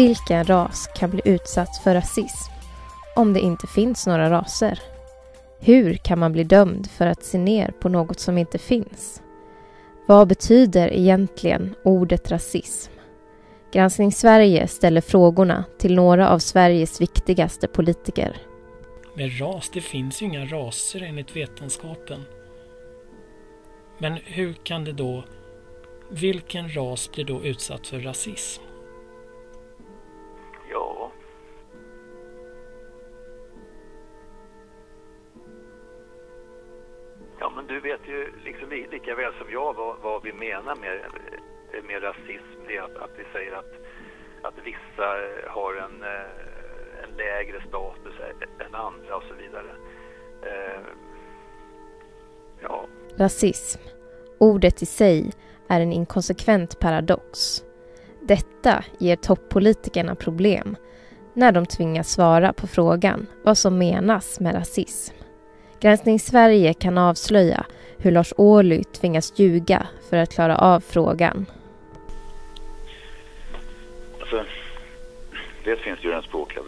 Vilken ras kan bli utsatt för rasism om det inte finns några raser? Hur kan man bli dömd för att se ner på något som inte finns? Vad betyder egentligen ordet rasism? Granskning Sverige ställer frågorna till några av Sveriges viktigaste politiker. Med ras, det finns ju inga raser enligt vetenskapen. Men hur kan det då... Vilken ras blir då utsatt för rasism? Du vet ju liksom lika väl som jag vad, vad vi menar med, eh, med rasism. Det är att, att vi säger att, att vissa eh, har en, eh, en lägre status än andra och så vidare. Eh, ja. Rasism. Ordet i sig är en inkonsekvent paradox. Detta ger toppolitikerna problem när de tvingas svara på frågan vad som menas med rasism. Granskning Sverige kan avslöja hur Lars Ohly tvingas ljuga för att klara av frågan. Alltså, dels finns det ju den språkliga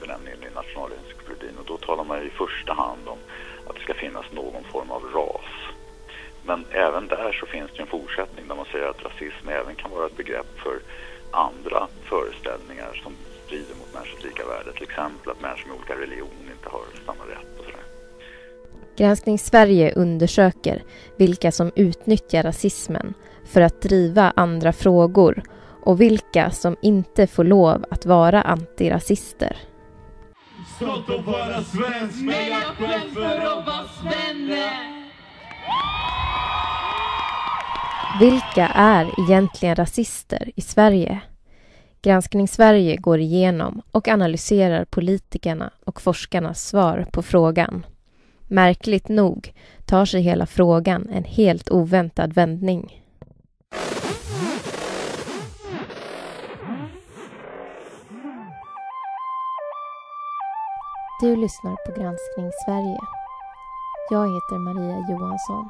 benämningen i nationalencyklopedin och då talar man i första hand om att det ska finnas någon form av ras. Men även där så finns det en fortsättning där man säger att rasism även kan vara ett begrepp för andra föreställningar som strider mot människors lika värde. Till exempel att människor med olika religion inte har samma rätt och sådär. Granskning Sverige undersöker vilka som utnyttjar rasismen för att driva andra frågor och vilka som inte får lov att vara antirasister. Stolt att vara svensk men jag skäms för att vara svenne. Vilka är egentligen rasister i Sverige? Granskning Sverige går igenom och analyserar politikerna och forskarnas svar på frågan. Märkligt nog tar sig hela frågan en helt oväntad vändning. Du lyssnar på Granskning Sverige. Jag heter Maria Johansson.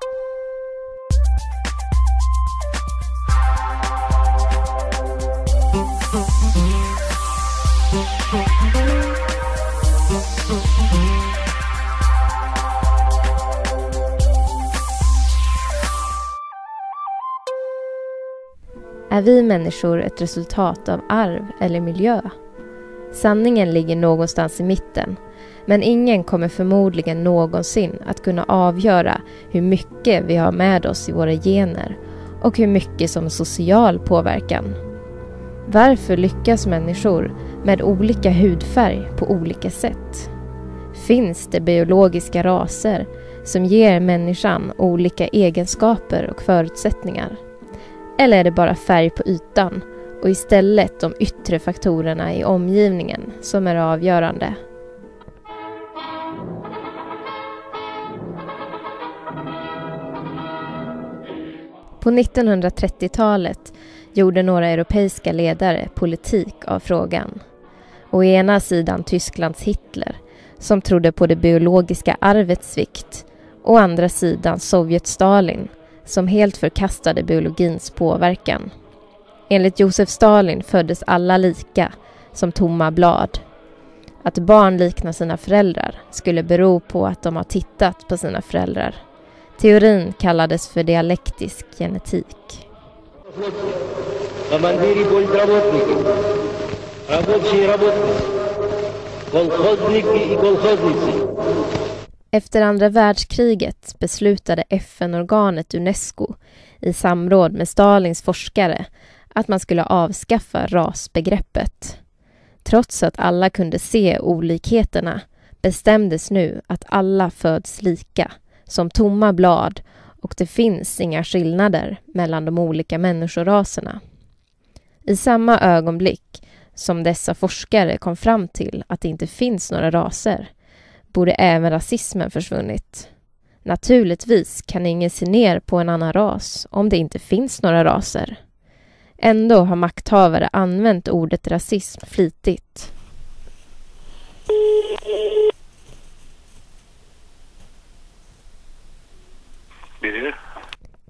Är vi människor ett resultat av arv eller miljö? Sanningen ligger någonstans i mitten. Men ingen kommer förmodligen någonsin att kunna avgöra hur mycket vi har med oss i våra gener och hur mycket som social påverkan. Varför lyckas människor med olika hudfärg på olika sätt? Finns det biologiska raser som ger människan olika egenskaper och förutsättningar? Eller är det bara färg på ytan och istället de yttre faktorerna i omgivningen som är avgörande? På 1930-talet gjorde några europeiska ledare politik av frågan. Å ena sidan Tysklands Hitler, som trodde på det biologiska arvets vikt. Å andra sidan Sovjet Stalin, som helt förkastade biologins påverkan. Enligt Josef Stalin föddes alla lika, som tomma blad. Att barn liknar sina föräldrar skulle bero på att de har tittat på sina föräldrar. Teorin kallades för dialektisk genetik. Efter andra världskriget beslutade FN-organet Unesco i samråd med Stalins forskare att man skulle avskaffa rasbegreppet. Trots att alla kunde se olikheterna bestämdes nu att alla föds lika, som tomma blad och det finns inga skillnader mellan de olika människoraserna. I samma ögonblick som dessa forskare kom fram till att det inte finns några raser borde även rasismen försvunnit. Naturligtvis kan ingen se ner på en annan ras om det inte finns några raser. Ändå har makthavare använt ordet rasism flitigt.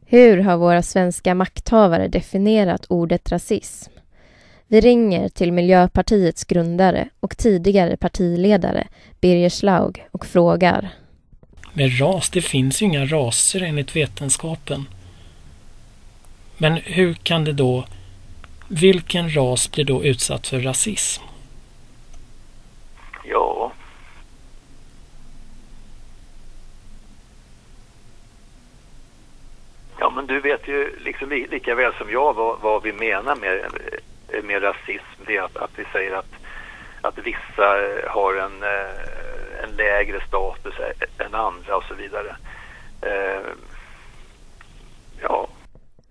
Hur har våra svenska makthavare definierat ordet rasism? Vi ringer till Miljöpartiets grundare och tidigare partiledare Birger Schlaug och frågar. Med ras, det finns ju inga raser enligt vetenskapen. Men hur kan det då... Vilken ras blir då utsatt för rasism? Ja. Ja, men du vet ju liksom lika väl som jag vad, vad vi menar med, Eh, med rasism. Det är att, att vi säger att, att vissa eh, har en, eh, en lägre status än andra och så vidare. Eh, ja.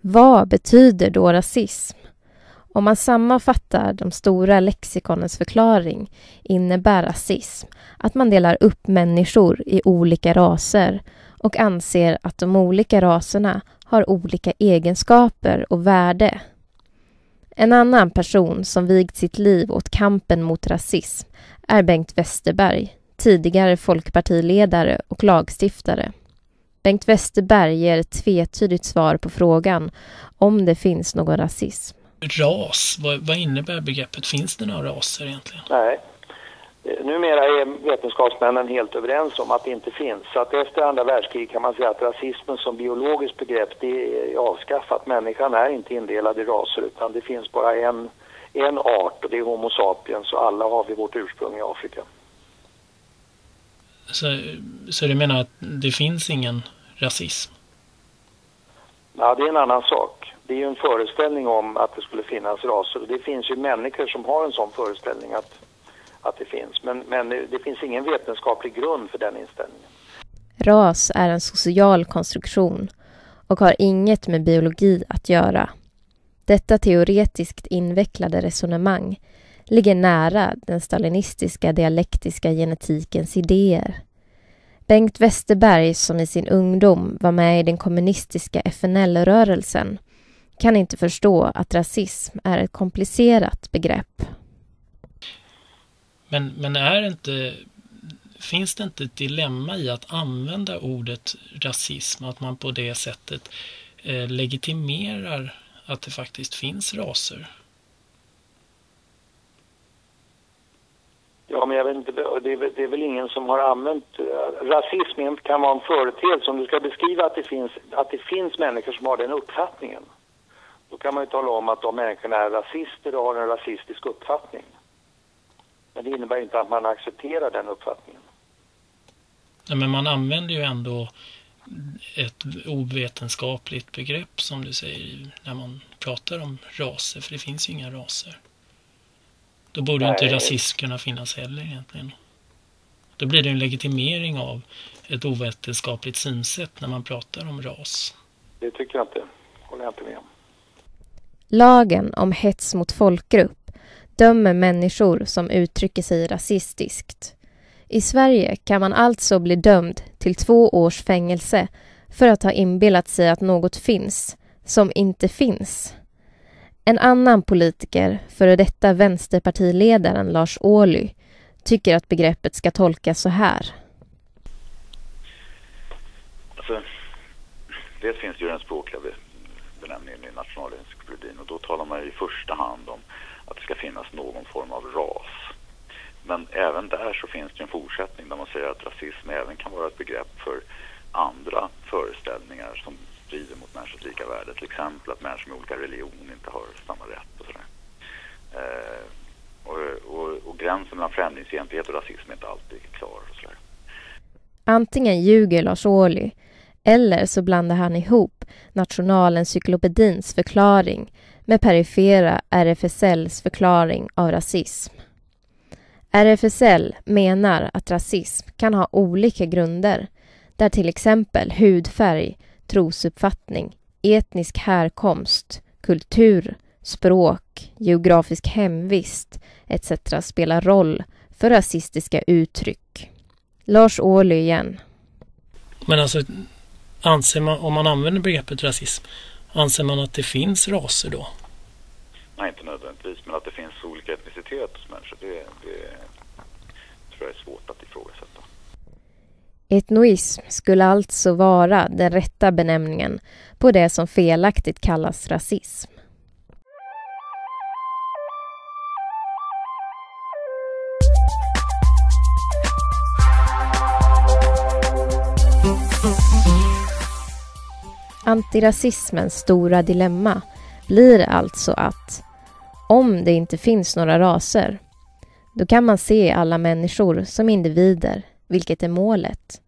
Vad betyder då rasism? Om man sammanfattar de stora lexikonens förklaring innebär rasism att man delar upp människor i olika raser och anser att de olika raserna har olika egenskaper och värde. En annan person som vigt sitt liv åt kampen mot rasism är Bengt Westerberg, tidigare folkpartiledare och lagstiftare. Bengt Westerberg ger ett tvetydigt svar på frågan om det finns någon rasism. Ras, vad, vad innebär begreppet? Finns det några raser egentligen? Nej. Numera är vetenskapsmännen helt överens om att det inte finns. Så att efter andra världskriget kan man säga att rasismen som biologiskt begrepp det är avskaffat. Människan är inte indelad i raser utan det finns bara en, en art och det är Homo sapiens och alla har vi vårt ursprung i Afrika. Så, så du menar att det finns ingen rasism? Ja, det är en annan sak. Det är ju en föreställning om att det skulle finnas raser. Det finns ju människor som har en sån föreställning att, att det finns. Men, men det finns ingen vetenskaplig grund för den inställningen. Ras är en social konstruktion och har inget med biologi att göra. Detta teoretiskt invecklade resonemang ligger nära den stalinistiska dialektiska genetikens idéer. Bengt Westerberg, som i sin ungdom var med i den kommunistiska FNL-rörelsen, kan inte förstå att rasism är ett komplicerat begrepp. Men, men är inte, finns det inte ett dilemma i att använda ordet rasism, att man på det sättet eh, legitimerar att det faktiskt finns raser? Ja, men jag vet inte, det är, det är väl ingen som har använt... Eh, rasism kan vara en företeelse. Om du ska beskriva att det, finns, att det finns människor som har den uppfattningen då kan man ju tala om att de människorna är rasister och har en rasistisk uppfattning. Men det innebär inte att man accepterar den uppfattningen. Ja, men man använder ju ändå ett ovetenskapligt begrepp som du säger när man pratar om raser, för det finns ju inga raser. Då borde Nej. inte rasism kunna finnas heller egentligen. Då blir det en legitimering av ett ovetenskapligt synsätt när man pratar om ras. Det tycker jag inte. håller jag inte med om. Lagen om hets mot folkgrupp dömer människor som uttrycker sig rasistiskt. I Sverige kan man alltså bli dömd till två års fängelse för att ha inbillat sig att något finns som inte finns. En annan politiker, före detta vänsterpartiledaren Lars Ohly, tycker att begreppet ska tolkas så här. Alltså, dels finns ju den språkliga benämningen i nationalencyklopedin och då talar man i första hand om att det ska finnas någon form av ras. Men även där så finns det en fortsättning där man säger att rasism även kan vara ett begrepp för andra föreställningar som strider mot människors lika värde. Till exempel att människor med olika religion inte har samma rätt och sådär. Eh, och, och, och, gränsen mellan främlingsfientlighet och rasism är inte alltid klar. Och sådär. Antingen ljuger Lars Ohly eller så blandar han ihop Nationalencyklopedins förklaring med perifera RFSLs förklaring av rasism. RFSL menar att rasism kan ha olika grunder där till exempel hudfärg, trosuppfattning, etnisk härkomst, kultur, språk, geografisk hemvist etc. spelar roll för rasistiska uttryck. Lars Ohly igen. Men alltså, anser man, om man använder begreppet rasism, anser man att det finns raser då? Nej, inte nödvändigtvis, men att det finns olika etnicitet hos människor, det, det tror jag är svårt att ifrågasätta. Etnoism skulle alltså vara den rätta benämningen på det som felaktigt kallas rasism. Antirasismens stora dilemma blir alltså att om det inte finns några raser, då kan man se alla människor som individer, vilket är målet.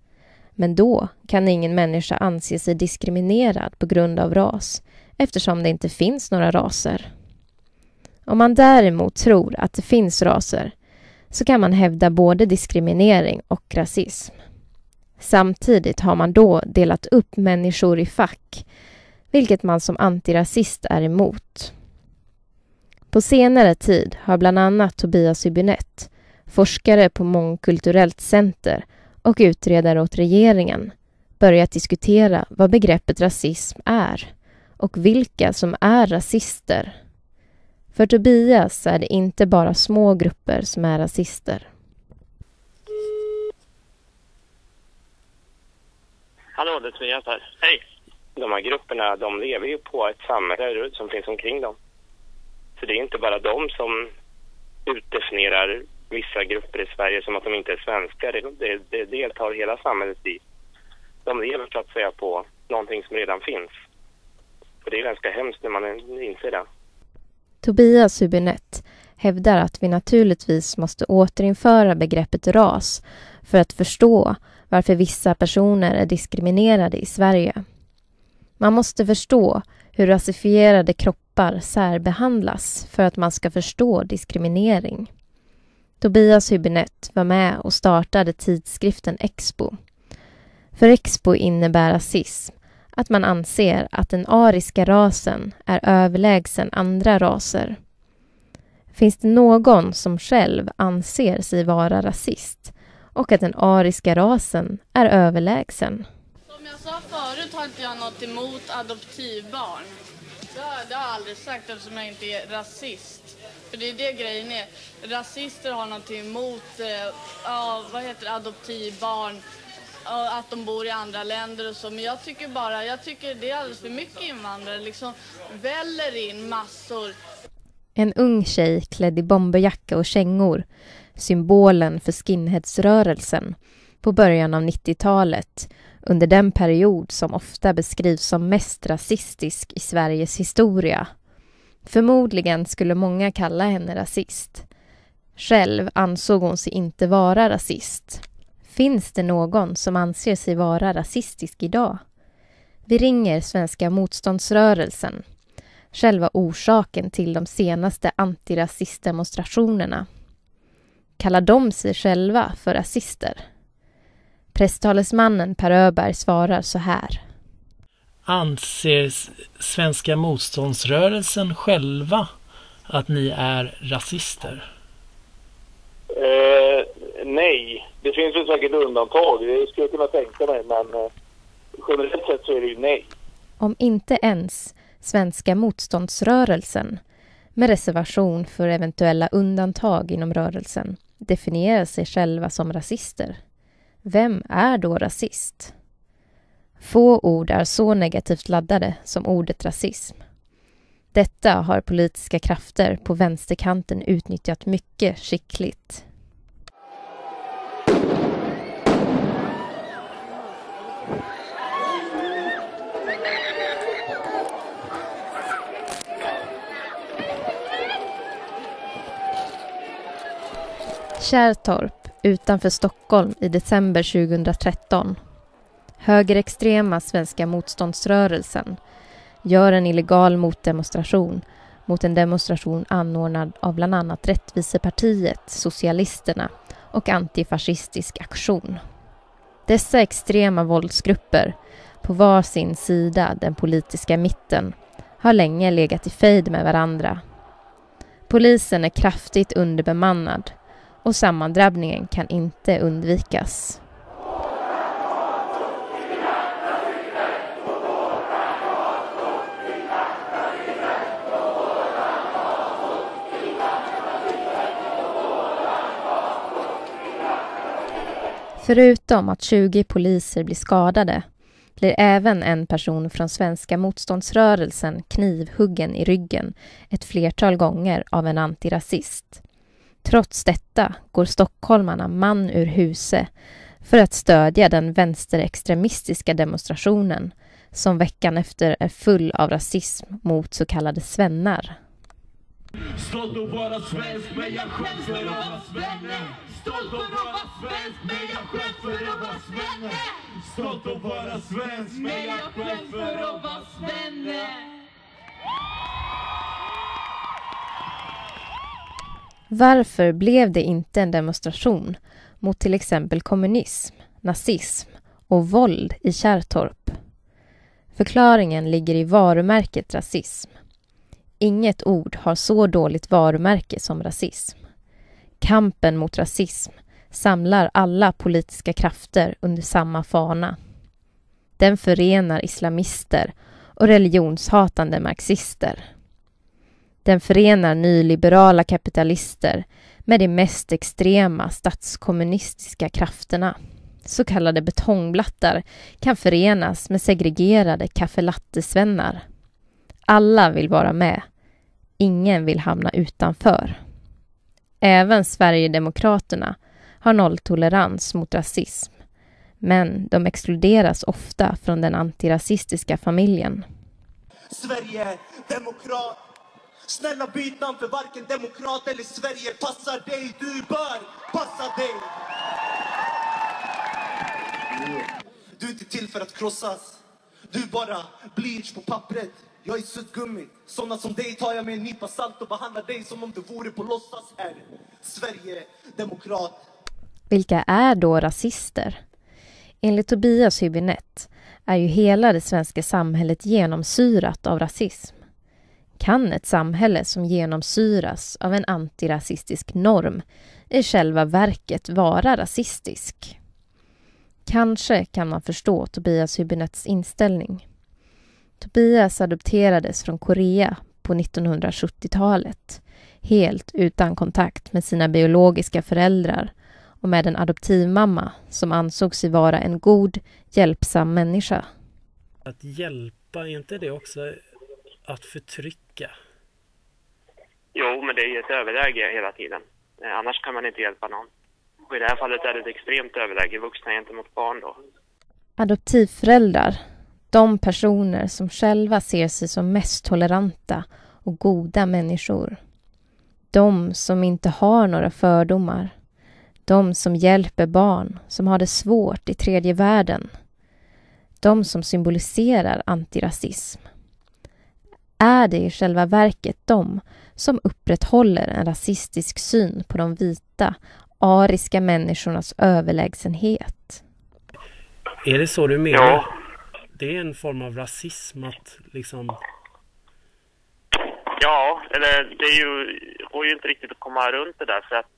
Men då kan ingen människa anse sig diskriminerad på grund av ras eftersom det inte finns några raser. Om man däremot tror att det finns raser så kan man hävda både diskriminering och rasism. Samtidigt har man då delat upp människor i fack, vilket man som antirasist är emot. På senare tid har bland annat Tobias Hübinette, forskare på Mångkulturellt center och utredare åt regeringen, börjat diskutera vad begreppet rasism är och vilka som är rasister. För Tobias är det inte bara små grupper som är rasister. Hallå, det är Tobias här. Hej! De här grupperna, de lever ju på ett samhälle som finns omkring dem. Så det är inte bara de som utdefinierar vissa grupper i Sverige som att de inte är svenskar. Det, det, det deltar hela samhället i. De lever så att säga på någonting som redan finns. Och det är ganska hemskt när man inser det. Tobias Hübinette hävdar att vi naturligtvis måste återinföra begreppet ras för att förstå varför vissa personer är diskriminerade i Sverige. Man måste förstå hur rasifierade kroppar särbehandlas för att man ska förstå diskriminering. Tobias Hübinette var med och startade tidskriften Expo. För Expo innebär rasism att man anser att den ariska rasen är överlägsen andra raser. Finns det någon som själv anser sig vara rasist och att den ariska rasen är överlägsen? Som jag sa förut har inte jag något emot adoptivbarn. Det har, det har jag aldrig sagt eftersom jag inte är rasist. För det är det grejen är. Rasister har någonting emot eh, vad heter adoptivbarn att de bor i andra länder och så. Men jag tycker bara, jag tycker det är alldeles för mycket invandrare. Liksom väller in massor. En ung tjej klädd i bomberjacka och kängor, symbolen för skinheadsrörelsen, på början av 90-talet, under den period som ofta beskrivs som mest rasistisk i Sveriges historia. Förmodligen skulle många kalla henne rasist. Själv ansåg hon sig inte vara rasist. Finns det någon som anser sig vara rasistisk idag? Vi ringer Svenska motståndsrörelsen, själva orsaken till de senaste antirasistdemonstrationerna. Kallar de sig själva för rasister? Presstalesmannen Per Öberg svarar så här. Anser Svenska motståndsrörelsen själva att ni är rasister? Eh, nej, det finns ju säkert undantag. Det skulle jag kunna tänka mig, men eh, generellt sett så är det ju nej. Om inte ens Svenska motståndsrörelsen, med reservation för eventuella undantag inom rörelsen, definierar sig själva som rasister. Vem är då rasist? Få ord är så negativt laddade som ordet rasism. Detta har politiska krafter på vänsterkanten utnyttjat mycket skickligt. Kärrtorp utanför Stockholm i december 2013. Högerextrema Svenska motståndsrörelsen gör en illegal motdemonstration mot en demonstration anordnad av bland annat Rättvisepartiet, Socialisterna och Antifascistisk aktion. Dessa extrema våldsgrupper, på var sin sida den politiska mitten, har länge legat i fejd med varandra. Polisen är kraftigt underbemannad och sammandrabbningen kan inte undvikas. Förutom att 20 poliser blir skadade blir även en person från svenska motståndsrörelsen knivhuggen i ryggen ett flertal gånger av en antirasist. Trots detta går stockholmarna man ur huse för att stödja den vänsterextremistiska demonstrationen som veckan efter är full av rasism mot så kallade svennar. Stolt att vara svensk men jag skäms för att vara svenne. Stolt att vara svensk men jag skäms för att vara svenne. Stolt att vara svensk men jag skäms för att vara svenne. Varför blev det inte en demonstration mot till exempel kommunism, nazism och våld i Kärrtorp? Förklaringen ligger i varumärket rasism. Inget ord har så dåligt varumärke som rasism. Kampen mot rasism samlar alla politiska krafter under samma fana. Den förenar islamister och religionshatande marxister. Den förenar nyliberala kapitalister med de mest extrema statskommunistiska krafterna. Så kallade betongblattar kan förenas med segregerade kaffelattesvennar. Alla vill vara med. Ingen vill hamna utanför. Även Sverigedemokraterna har nolltolerans mot rasism. Men de exkluderas ofta från den antirasistiska familjen. Sverige, demokrat Snälla byt namn för varken demokrat eller Sverige passar dig Du bör passa dig Du är inte till för att krossas Du är bara bleach på pappret jag är suddgummi. Såna som dig tar jag med en nypa salt och behandlar dig som om du vore på låtsas här. Sverige, demokrat. Vilka är då rasister? Enligt Tobias Hübinette är ju hela det svenska samhället genomsyrat av rasism. Kan ett samhälle som genomsyras av en antirasistisk norm i själva verket vara rasistisk? Kanske kan man förstå Tobias Hübinettes inställning. Tobias adopterades från Korea på 1970-talet helt utan kontakt med sina biologiska föräldrar och med en adoptivmamma som ansåg sig vara en god, hjälpsam människa. Att hjälpa, är inte det också att förtrycka? Jo, men det är ju ett överläge hela tiden. Eh, annars kan man inte hjälpa någon. Och i det här fallet är det ett extremt överläge, vuxna gentemot barn då. Adoptivföräldrar de personer som själva ser sig som mest toleranta och goda människor. De som inte har några fördomar. De som hjälper barn som har det svårt i tredje världen. De som symboliserar antirasism. Är det i själva verket de som upprätthåller en rasistisk syn på de vita, ariska människornas överlägsenhet? Är det så du menar? Ja det är en form av rasism att liksom... Ja, eller det är ju, går ju inte riktigt att komma runt det där för att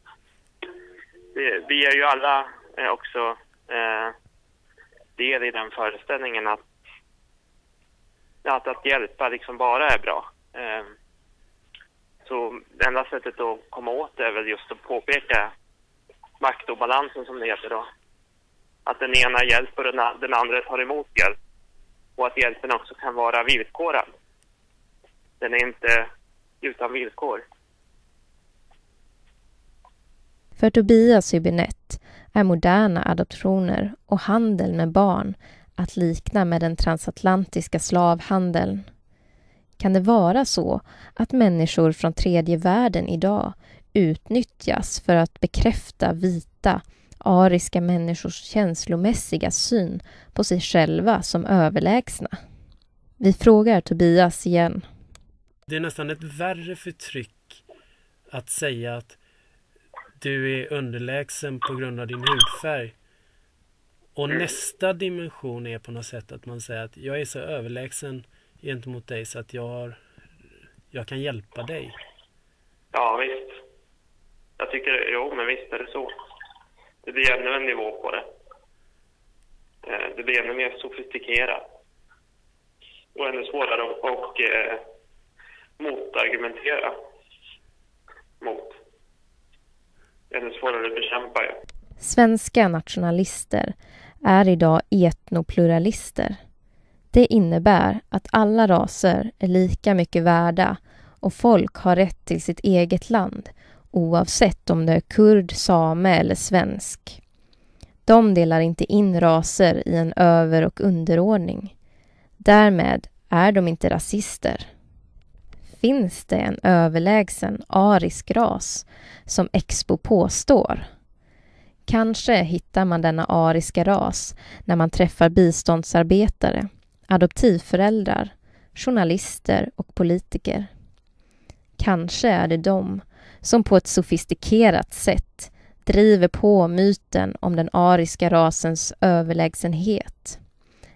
det, vi är ju alla eh, också eh, del i den föreställningen att, att, att hjälpa liksom bara är bra. Ehm, så det enda sättet att komma åt det är väl just att påpeka maktobalansen som det heter då. Att den ena hjälper och den andra tar emot hjälp och att hjälpen också kan vara villkorad. Den är inte utan villkor. För Tobias Hübinette är moderna adoptioner och handel med barn att likna med den transatlantiska slavhandeln. Kan det vara så att människor från tredje världen idag utnyttjas för att bekräfta vita ariska människors känslomässiga syn på sig själva som överlägsna. Vi frågar Tobias igen. Det är nästan ett värre förtryck att säga att du är underlägsen på grund av din hudfärg. Och nästa dimension är på något sätt att man säger att jag är så överlägsen gentemot dig så att jag, har, jag kan hjälpa dig. Ja, visst. Jag tycker, jo, men visst är det så det blir ännu en nivå på det. Eh, det blir ännu mer sofistikerat. Och ännu svårare att och, eh, motargumentera mot. Ännu svårare att bekämpa. Ja. Svenska nationalister är idag etnopluralister. Det innebär att alla raser är lika mycket värda och folk har rätt till sitt eget land oavsett om det är kurd, same eller svensk. De delar inte in raser i en över och underordning. Därmed är de inte rasister. Finns det en överlägsen arisk ras som Expo påstår? Kanske hittar man denna ariska ras när man träffar biståndsarbetare, adoptivföräldrar, journalister och politiker. Kanske är det de som på ett sofistikerat sätt driver på myten om den ariska rasens överlägsenhet.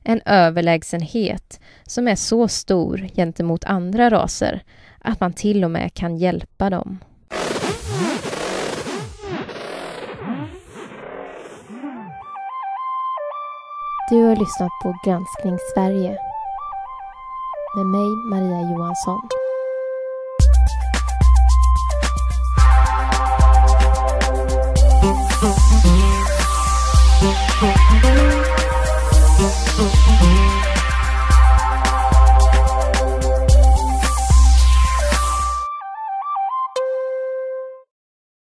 En överlägsenhet som är så stor gentemot andra raser att man till och med kan hjälpa dem. Du har lyssnat på Granskning Sverige med mig, Maria Johansson. Thank you.